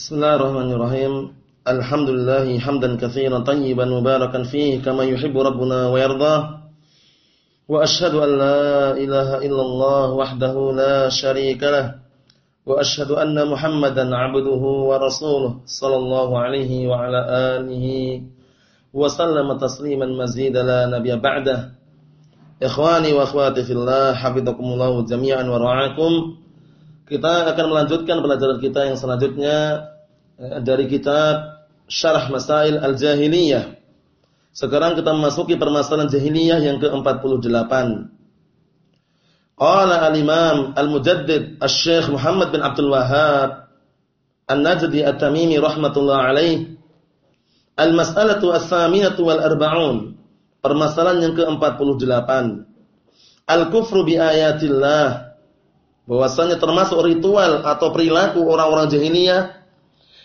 Bismillahirrahmanirrahim. Alhamdulillah hamdan katsiran tayyiban mubarakan fihi kama yuhibbu rabbuna wa yarda. Wa ashhadu an la ilaha illallah wahdahu la syarika lah. Wa ashhadu anna Muhammadan 'abduhu wa rasuluh sallallahu alaihi wa ala alihi wa sallama tasliman mazida la nabiyya ba'dah. Ikhwani wa akhwati fillah, hafizakumullah jami'an wa ra'akum. Kita akan melanjutkan pelajaran kita yang selanjutnya eh, dari kitab Syarah Masail Al-Jahiliyah. Sekarang kita memasuki permasalahan jahiliyah yang ke-48. Qala al-Imam Al-Mujaddid Asy-Syaikh Muhammad bin Abdul Wahhab An-Najdi At-Tamimi rahmatullah alaih Al-mas'alatu ats-tsaminatu wal arba'un. Permasalahan yang ke-48. Al-kufru bi ayatillah bahwasanya termasuk ritual atau perilaku orang-orang jahiliyah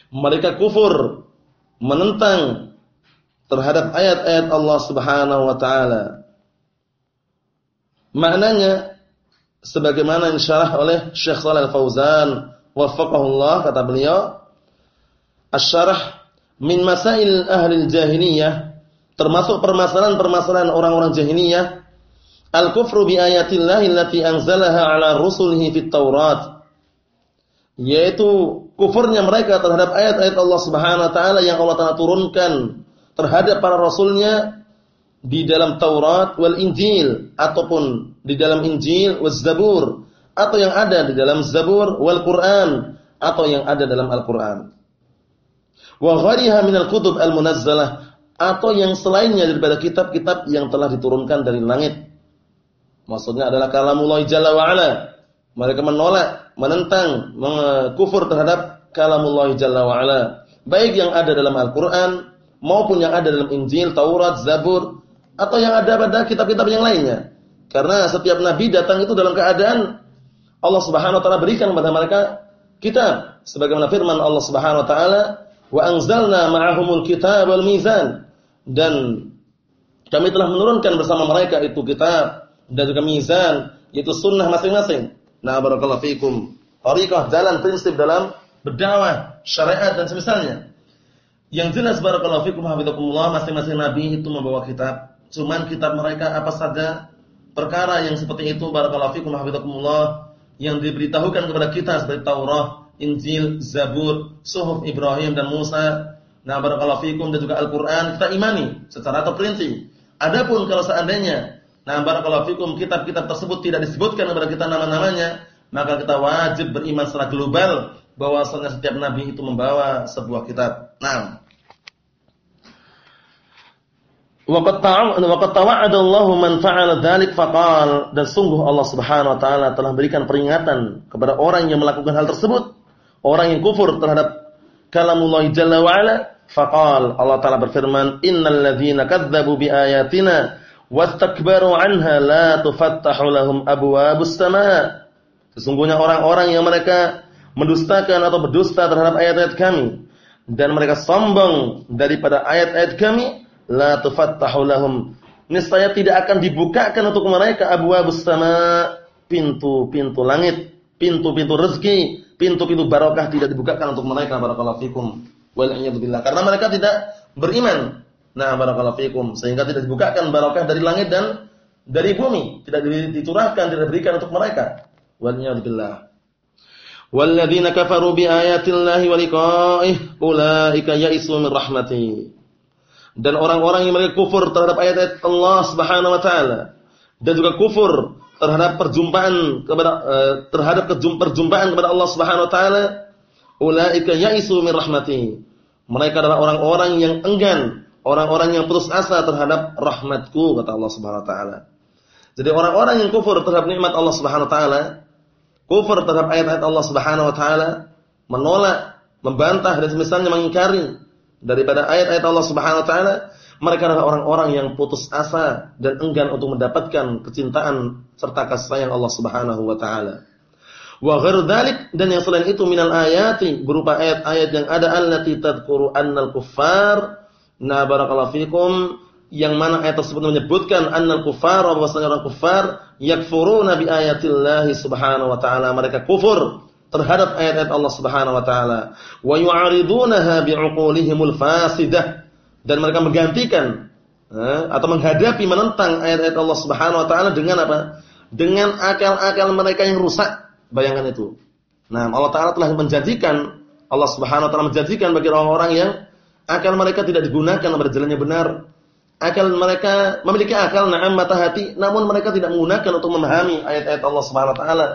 mereka kufur menentang terhadap ayat-ayat Allah Subhanahu wa taala. Maknanya sebagaimana insyarah oleh Syekh Shalal Fauzan waffaqahullah kata beliau asyarah min masail ahli jahiliyah termasuk permasalahan-permasalahan orang-orang jahiliyah Al-kufru bi ayatillahi allati anzalaha ala rusulihi fit Taurat. Yaitu kufurnya mereka terhadap ayat-ayat Allah Subhanahu wa taala yang Allah Taala turunkan terhadap para rasulnya di dalam Taurat wal Injil ataupun di dalam Injil wal Zabur atau yang ada di dalam Zabur wal Quran atau yang ada dalam Al-Qur'an. Wa ghariha minal kutub al-munazzalah atau yang selainnya daripada kitab-kitab yang telah diturunkan dari langit Maksudnya adalah kalamullah jalla wa ala. Mereka menolak, menentang, mengkufur terhadap kalamullah jalla wa ala. Baik yang ada dalam Al-Qur'an maupun yang ada dalam Injil, Taurat, Zabur atau yang ada pada kitab-kitab yang lainnya. Karena setiap nabi datang itu dalam keadaan Allah Subhanahu wa taala berikan kepada mereka kitab sebagaimana firman Allah Subhanahu wa taala wa anzalna ma'ahumul kitab wal mizan dan kami telah menurunkan bersama mereka itu kitab dan juga mizan yaitu sunnah masing-masing. Nah, barakallahu fikum. Tariqah jalan prinsip dalam berdakwah, syariat dan semisalnya. Yang jelas barakallahu fikum hafizakumullah masing-masing nabi itu membawa kitab. Cuman kitab mereka apa saja perkara yang seperti itu barakallahu fikum hafizakumullah yang diberitahukan kepada kita seperti Taurat, Injil, Zabur, Suhuf Ibrahim dan Musa. Nah, barakallahu fikum dan juga Al-Qur'an kita imani secara terperinci. Adapun kalau seandainya Nah, barakallahu fikum kitab-kitab tersebut tidak disebutkan kepada kita nama-namanya, maka kita wajib beriman secara global bahwasanya setiap nabi itu membawa sebuah kitab. Nah, Waqad tawa'ada Allah man fa'ala faqal. Dan sungguh Allah Subhanahu wa taala telah berikan peringatan kepada orang yang melakukan hal tersebut, orang yang kufur terhadap kalamullah jalla wa ala, faqal. Allah taala berfirman, "Innal ladzina kadzdzabu bi ayatina wastakbaru anha la tufattahu lahum abwabus samaa. Sesungguhnya orang-orang yang mereka mendustakan atau berdusta terhadap ayat-ayat kami dan mereka sombong daripada ayat-ayat kami, la tufattahu lahum. Niscaya tidak akan dibukakan untuk mereka abwabus samaa, pintu-pintu langit, pintu-pintu rezeki, pintu-pintu barokah tidak dibukakan untuk mereka barakallahu fikum. Wal Karena mereka tidak beriman Nah, barakallahu fikum. Sehingga tidak dibukakan barokah dari langit dan dari bumi, tidak dicurahkan, tidak diberikan untuk mereka. Waliyadzubillah. Walladzina kafaru bi ayatillahi wa liqa'ih ulaika ya'isu min rahmati. Dan orang-orang yang mereka kufur terhadap ayat-ayat Allah Subhanahu wa taala dan juga kufur terhadap perjumpaan kepada uh, terhadap perjumpaan kepada Allah Subhanahu wa taala, ulaika ya'isu min rahmati. Mereka adalah orang-orang yang enggan orang-orang yang putus asa terhadap rahmatku kata Allah Subhanahu wa taala. Jadi orang-orang yang kufur terhadap nikmat Allah Subhanahu wa taala, kufur terhadap ayat-ayat Allah Subhanahu wa taala, menolak, membantah dan semisalnya mengingkari daripada ayat-ayat Allah Subhanahu wa taala, mereka adalah orang-orang yang putus asa dan enggan untuk mendapatkan kecintaan serta kasih sayang Allah Subhanahu wa taala. Wa ghairu dan yang selain itu minal ayati berupa ayat-ayat yang ada allati tadhkuru annal kuffar Nah, barakallahu fikum yang mana ayat tersebut menyebutkan annal kufar bahwasanya orang kufar yakfuruna bi ayatillahi subhanahu wa ta'ala mereka kufur terhadap ayat-ayat Allah Subhanahu wa taala wa yu'aridunaha bi'uqulihimul fasidah dan mereka menggantikan eh, atau menghadapi menentang ayat-ayat Allah Subhanahu wa taala dengan apa? Dengan akal-akal mereka yang rusak. Bayangkan itu. Nah, Allah taala telah menjanjikan Allah Subhanahu wa taala menjanjikan bagi orang-orang yang akal mereka tidak digunakan pada jalannya benar. Akal mereka memiliki akal, na'am mata hati, namun mereka tidak menggunakan untuk memahami ayat-ayat Allah Subhanahu wa taala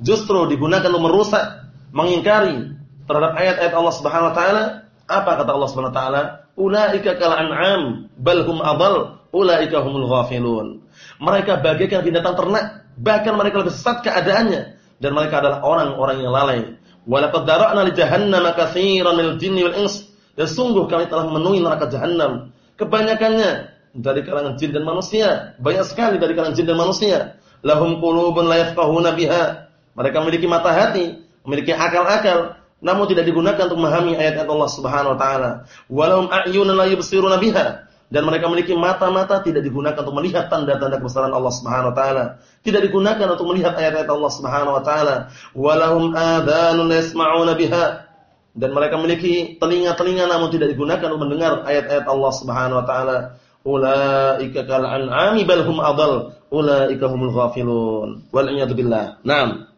justru digunakan untuk merusak, mengingkari terhadap ayat-ayat Allah Subhanahu wa taala. Apa kata Allah Subhanahu wa taala? Ulaika kal an'am bal hum adall, ulaika humul ghafilun. Mereka bagaikan binatang ternak, bahkan mereka lebih sesat keadaannya dan mereka adalah orang-orang yang lalai. Walaqad dara'na li jahannam katsiran minal jinni wal ins. Dan sungguh kami telah memenuhi neraka jahanam. Kebanyakannya dari kalangan jin dan manusia, banyak sekali dari kalangan jin dan manusia. Lahum qulubun la biha mereka memiliki mata hati, memiliki akal-akal, namun tidak digunakan untuk memahami ayat-ayat Allah Subhanahu wa taala. Walahum a'yunun la biha. Dan mereka memiliki mata-mata tidak digunakan untuk melihat tanda-tanda kebesaran Allah Subhanahu wa taala. Tidak digunakan untuk melihat ayat-ayat Allah Subhanahu wa taala. Walahum adhanun yasma'una biha. Dan mereka memiliki telinga-telinga namun tidak digunakan untuk mendengar ayat-ayat Allah Subhanahu wa taala. Ulaika kal an'ami bal hum adall. Ulaika humul ghafilun. Wal billah. Naam.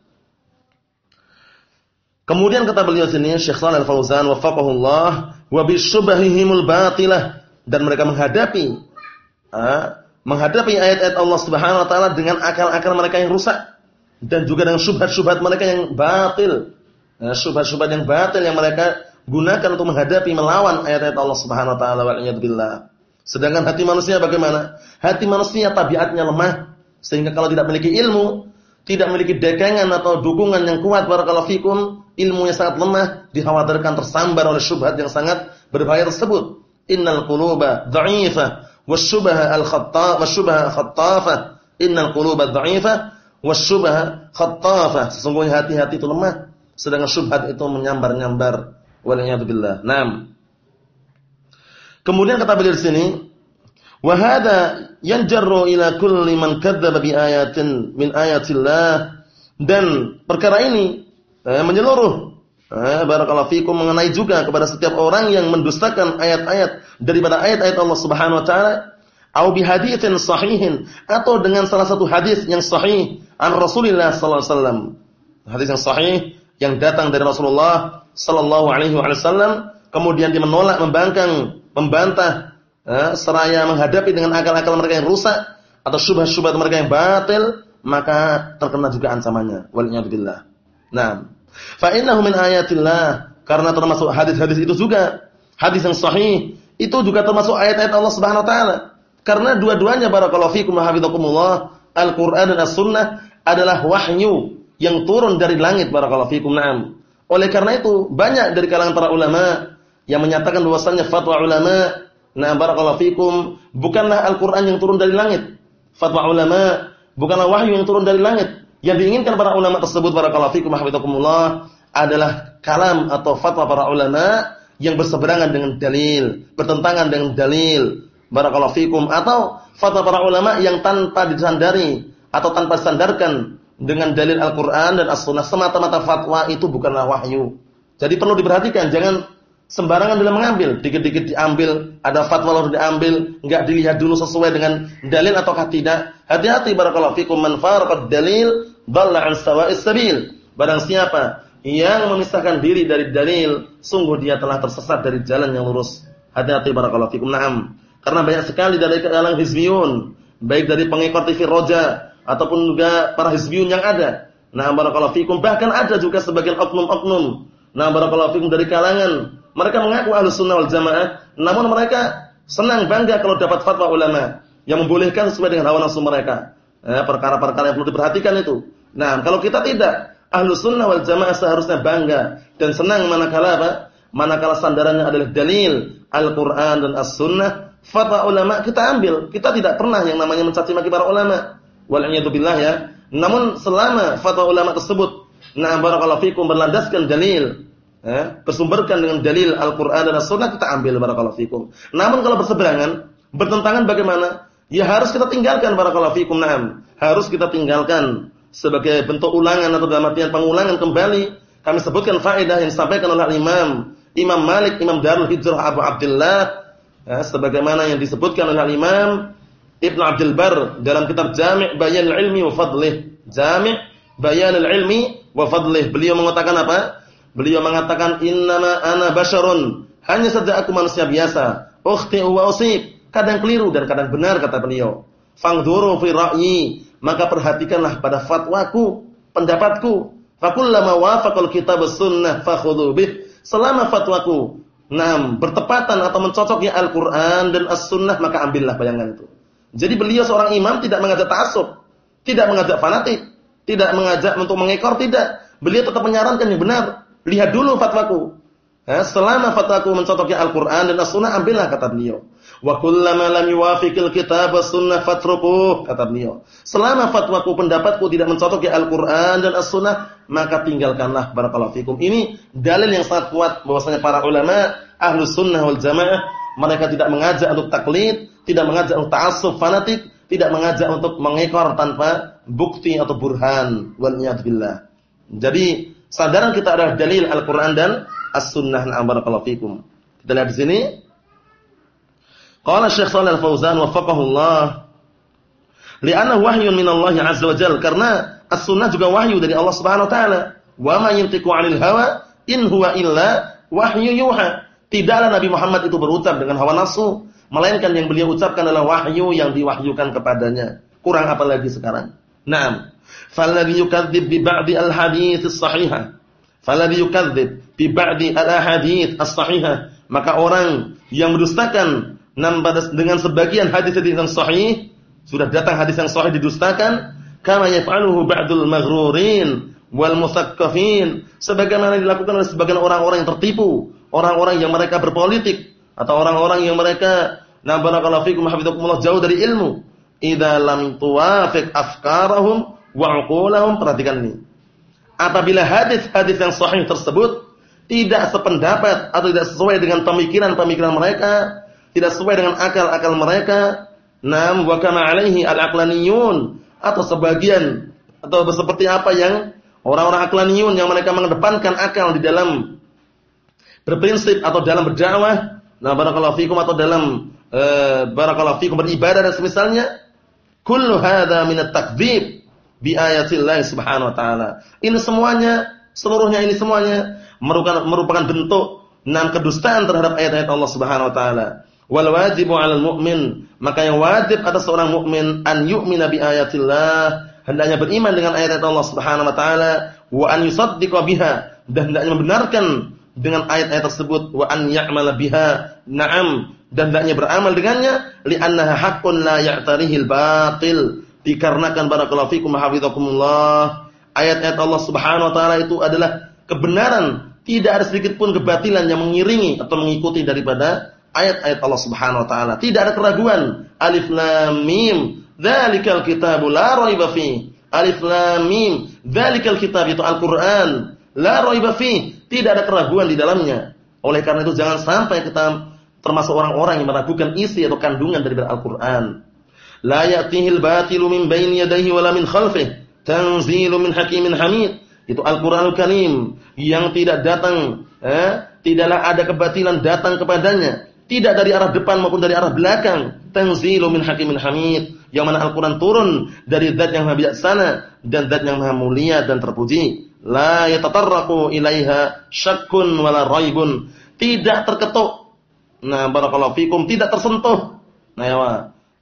Kemudian kata beliau sini Syekh Shalal Al-Fauzan wafaqahullah wa bisyubahihimul batilah dan mereka menghadapi uh, menghadapi ayat-ayat Allah Subhanahu wa taala dengan akal-akal mereka yang rusak dan juga dengan syubhat-syubhat mereka yang batil. Nah, syubhat-syubhat yang batil yang mereka gunakan untuk menghadapi melawan ayat-ayat Allah Subhanahu wa taala billah. Sedangkan hati manusia bagaimana? Hati manusia tabiatnya lemah sehingga kalau tidak memiliki ilmu, tidak memiliki dekangan atau dukungan yang kuat barakallahu fikum, ilmunya sangat lemah, dikhawatirkan tersambar oleh syubhat yang sangat berbahaya tersebut. Innal quluba dha'ifah wasyubha al-khattaf wasyubha khattafah. Innal quluba dha'ifah wasyubha khattafah. Sesungguhnya hati-hati itu lemah, sedangkan syubhat itu menyambar-nyambar. Waliyadu billah. Naam. Kemudian kata beliau di sini, wa hadha yanjarru ila kulli man kadzdzaba bi ayatin min ayatillah dan perkara ini eh, menyeluruh eh, barakallahu fikum mengenai juga kepada setiap orang yang mendustakan ayat-ayat daripada ayat-ayat Allah Subhanahu wa taala atau bi haditsin sahihin atau dengan salah satu hadis yang sahih an Rasulullah sallallahu alaihi wasallam. Hadis yang sahih yang datang dari Rasulullah sallallahu alaihi wasallam kemudian dia menolak, membangkang, membantah eh, seraya menghadapi dengan akal-akal mereka yang rusak atau syubhat-syubhat mereka yang batil, maka terkena juga ancamannya. Waliyadzubillah. Nah, fa innahu ayatillah karena termasuk hadis-hadis itu juga hadis yang sahih itu juga termasuk ayat-ayat Allah Subhanahu wa taala. Karena dua-duanya barakallahu fikum wa hafizakumullah, Al-Qur'an dan As-Sunnah adalah wahyu yang turun dari langit barakallahu fikum. Naam. Oleh karena itu banyak dari kalangan para ulama yang menyatakan bahwasanya fatwa ulama nah barakallahu fikum bukanlah Al-Qur'an yang turun dari langit. Fatwa ulama bukanlah wahyu yang turun dari langit. Yang diinginkan para ulama tersebut barakallahu fikum hafizakumullah adalah kalam atau fatwa para ulama yang berseberangan dengan dalil, bertentangan dengan dalil. Barakallahu fikum atau fatwa para ulama yang tanpa disandari atau tanpa disandarkan dengan dalil Al-Qur'an dan As-Sunnah semata-mata fatwa itu bukanlah wahyu. Jadi perlu diperhatikan jangan sembarangan dalam mengambil, dikit-dikit diambil, ada fatwa lalu diambil, enggak dilihat dulu sesuai dengan dalil ataukah tidak. Hati-hati barakallahu fikum man faraqad dalil dhalla an sawa'is sabil. Barang siapa yang memisahkan diri dari dalil, sungguh dia telah tersesat dari jalan yang lurus. Hati-hati barakallahu fikum. Naam. Karena banyak sekali dari kalangan hizbiyun, baik dari pengikut TV Roja ataupun juga para hizbiyun yang ada. Nah, barakallahu fikum. Bahkan ada juga sebagian oknum-oknum. Nah, barakallahu fikum dari kalangan mereka mengaku ahlu sunnah wal jamaah, namun mereka senang bangga kalau dapat fatwa ulama yang membolehkan sesuai dengan hawa nafsu mereka. Eh, perkara-perkara yang perlu diperhatikan itu. Nah, kalau kita tidak, ahlu sunnah wal jamaah seharusnya bangga dan senang manakala apa? Manakala sandarannya adalah dalil Al-Quran dan As-Sunnah, fatwa ulama kita ambil. Kita tidak pernah yang namanya mencaci maki para ulama. Wal'iyatubillah ya. Namun selama fatwa ulama tersebut, nah barakallahu fikum berlandaskan dalil, eh, bersumberkan dengan dalil Al-Quran dan As-Sunnah, kita ambil barakallahu fikum. Namun kalau berseberangan, bertentangan bagaimana? Ya harus kita tinggalkan barakallahu fikum. Naam. Harus kita tinggalkan sebagai bentuk ulangan atau dalam artian pengulangan kembali kami sebutkan faedah yang disampaikan oleh Imam Imam Malik, Imam Darul Hijrah Abu Abdullah ya, sebagaimana yang disebutkan oleh Imam Ibn Abdul Bar dalam kitab Jami' Bayan Ilmi wa Fadlih. Jami' Bayan Ilmi wa Fadlih. Beliau mengatakan apa? Beliau mengatakan innama ana basyarun. Hanya saja aku manusia biasa. Ukhti wa usib. Kadang keliru dan kadang benar kata beliau. Fangduru fi ra'yi. Maka perhatikanlah pada fatwaku, pendapatku. Fakullama wafaqal kitab sunnah fakhudhu bih. Selama fatwaku Nah, bertepatan atau mencocoki Al-Quran dan As-Sunnah maka ambillah bayangan itu. Jadi beliau seorang imam tidak mengajak ta'asub, tidak mengajak fanatik, tidak mengajak untuk mengekor, tidak. Beliau tetap menyarankan yang benar. Lihat dulu fatwaku. Ya, selama fatwaku mencocoki Al-Quran dan As-Sunnah, ambillah kata beliau. Wa kullama lam yuwafiqil kitab sunnah fatrukuh kata beliau. Selama fatwaku pendapatku tidak mencocoki Al-Qur'an dan As-Sunnah, maka tinggalkanlah barakallahu fikum. Ini dalil yang sangat kuat bahwasanya para ulama Ahlus Sunnah wal Jamaah mereka tidak mengajak untuk taklid, tidak mengajak untuk ta'assub fanatik, tidak mengajak untuk mengekor tanpa bukti atau burhan. Wal. Jadi, sadaran kita adalah dalil Al-Qur'an dan As-Sunnah. Barakallahu fikum. Kita lihat di sini. Qala Syekh Shalal Al-Fauzan waffaqahullah. Li'anna wahyun min Allah azza wa jalla karena as-sunnah juga wahyu dari Allah Subhanahu wa taala. Wa ma yantiqu 'anil hawa in huwa illa wahyu yuha. Tidaklah Nabi Muhammad itu berucap dengan hawa nafsu, melainkan yang beliau ucapkan adalah wahyu yang diwahyukan kepadanya. Kurang apa lagi sekarang? Naam. Falladhi yukadzdzib bi ba'di al-hadits as-sahihah. Falladhi yukadzdzib bi ba'di al-ahadits as-sahihah. Maka orang yang mendustakan dengan sebagian hadis-hadis yang sahih, sudah datang hadis yang sahih didustakan, kama yaf'aluhu ba'dul maghrurin wal musaqqafin, sebagaimana dilakukan oleh sebagian orang-orang yang tertipu, orang-orang yang mereka berpolitik atau orang-orang yang mereka na barakallahu fikum hafizakumullah jauh dari ilmu. Idza lam tuwafiq afkarahum wa perhatikan ini. Apabila hadis-hadis yang sahih tersebut tidak sependapat atau tidak sesuai dengan pemikiran-pemikiran mereka, tidak sesuai dengan akal-akal mereka, nam wa alaihi al-aqlaniyun atau sebagian atau seperti apa yang orang-orang aqlaniyun yang mereka mengedepankan akal di dalam berprinsip atau dalam berdakwah, nah barakallahu fikum atau dalam uh, barakallahu fikum beribadah dan semisalnya, kullu hadza min at-takdzib bi ayatillah subhanahu wa taala. Ini semuanya, seluruhnya ini semuanya merupakan merupakan bentuk enam kedustaan terhadap ayat-ayat Allah Subhanahu wa taala. Wal wajibu 'alal mu'min, maka yang wajib atas seorang mukmin an yu'mina bi ayatillah, hendaknya beriman dengan ayat-ayat Allah Subhanahu wa taala, wa an yusaddiqa biha, dan hendaknya membenarkan dengan ayat-ayat tersebut wa an ya'mal biha. Na'am, dan hendaknya beramal dengannya li'annaha haqqun la ya'tarihil batil. Dikarenakan barakallahu fikum hafizakumullah, ayat-ayat Allah Subhanahu wa taala itu adalah kebenaran, tidak ada sedikit pun kebatilan yang mengiringi atau mengikuti daripada ayat-ayat Allah Subhanahu wa taala. Tidak ada keraguan. Alif lam mim. Dzalikal kitabu la raiba fi. Alif lam mim. Dzalikal kitab itu Al-Qur'an. La raiba fi. Tidak ada keraguan di dalamnya. Oleh karena itu jangan sampai kita termasuk orang-orang yang meragukan isi atau kandungan dari Al-Qur'an. La ya'tihil batilu min baini yadayhi wala min khalfih. Tanzilu min hakimin hamid. Itu Al-Qur'anul Karim yang tidak datang eh, tidaklah ada kebatilan datang kepadanya tidak dari arah depan maupun dari arah belakang. Tanzilu min hakimin hamid. Yang mana Al-Quran turun dari zat yang maha bijaksana dan zat yang maha mulia dan terpuji. La yatatarraku ilaiha syakkun wala raibun. Tidak terketuk. Nah, barakallahu fikum. Tidak tersentuh. Nah, ya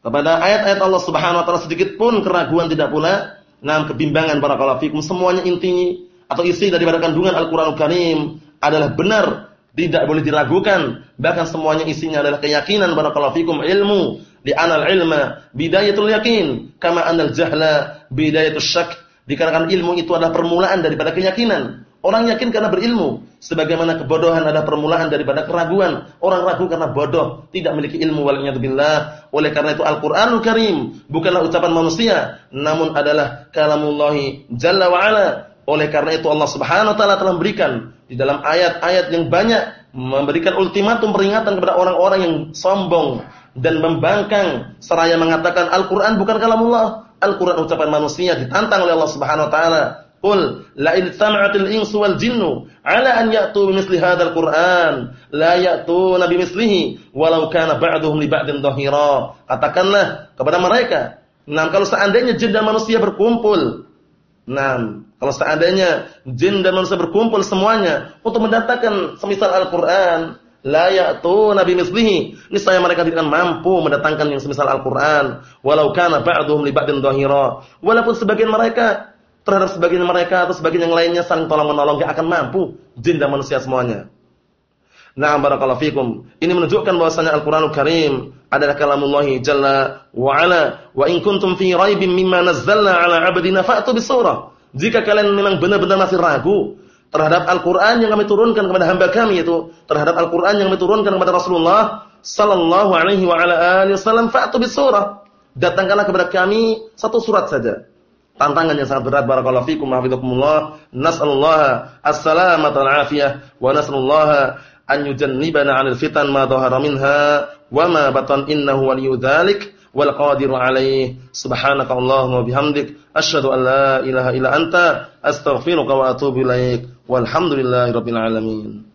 Kepada ayat-ayat Allah subhanahu wa ta'ala sedikit pun keraguan tidak pula. Nah, kebimbangan barakallahu fikum. Semuanya intinya atau isi daripada kandungan Al-Quranul Karim adalah benar tidak boleh diragukan, bahkan semuanya isinya adalah keyakinan barakallahu fikum ilmu, di anal ilma bidayatul yakin, kama anal jahla bidayatul syak. Dikarenakan ilmu itu adalah permulaan daripada keyakinan. Orang yakin karena berilmu, sebagaimana kebodohan adalah permulaan daripada keraguan. Orang ragu karena bodoh, tidak memiliki ilmu waliyadzubillah. Oleh karena itu Al-Qur'anul Karim bukanlah ucapan manusia, namun adalah kalamullahi jalla wa ala oleh karena itu Allah Subhanahu wa taala telah memberikan di dalam ayat-ayat yang banyak memberikan ultimatum peringatan kepada orang-orang yang sombong dan membangkang seraya mengatakan Al-Qur'an bukan kalamullah, Al-Qur'an ucapan manusia ditantang oleh Allah Subhanahu wa taala. Qul la in sam'atil insu wal jinnu ala an ya'tu bimithli hadzal Qur'an la ya'tuna bimithlihi walau kana ba'dhum li ba'din dhahira. Katakanlah kepada mereka, nah kalau seandainya jin dan manusia berkumpul, nah kalau seandainya jin dan manusia berkumpul semuanya untuk mendatangkan semisal Al-Qur'an, la ya'tuna bimithlihi. Niscaya mereka tidak mampu mendatangkan yang semisal Al-Qur'an, walau kana ba'dhum li ba'din dhahira. Walaupun sebagian mereka terhadap sebagian mereka atau sebagian yang lainnya saling tolong menolong gak akan mampu jin dan manusia semuanya. Nah, barakallahu fikum. Ini menunjukkan bahwasanya Al-Qur'anul Karim adalah kalamullah jalla wa ala. Wa in kuntum fi raibin mimma nazzalna ala 'abdina fa'tu bisurah. Jika kalian memang benar-benar masih ragu terhadap Al-Qur'an yang kami turunkan kepada hamba kami itu, terhadap Al-Qur'an yang kami turunkan kepada Rasulullah sallallahu alaihi wasallam fa'tu bisurah. Datangkanlah kepada kami satu surat saja. Tantangan yang sangat berat barakallahu fikum hafizakumullah. Nasallallahu as-salamata wal afiyah wa nasallallahu an yujannibana 'anil fitan ma dhahara minha wa ma batan innahu waliyyu dzalik wal qadiru 'alaih subhanaka allahumma bihamdik. Asyhadu an la ilaha illa anta. Astaghfiruka wa atubu ilaik. Walhamdulillahi rabbil alamin